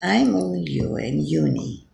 I'm only you and uni.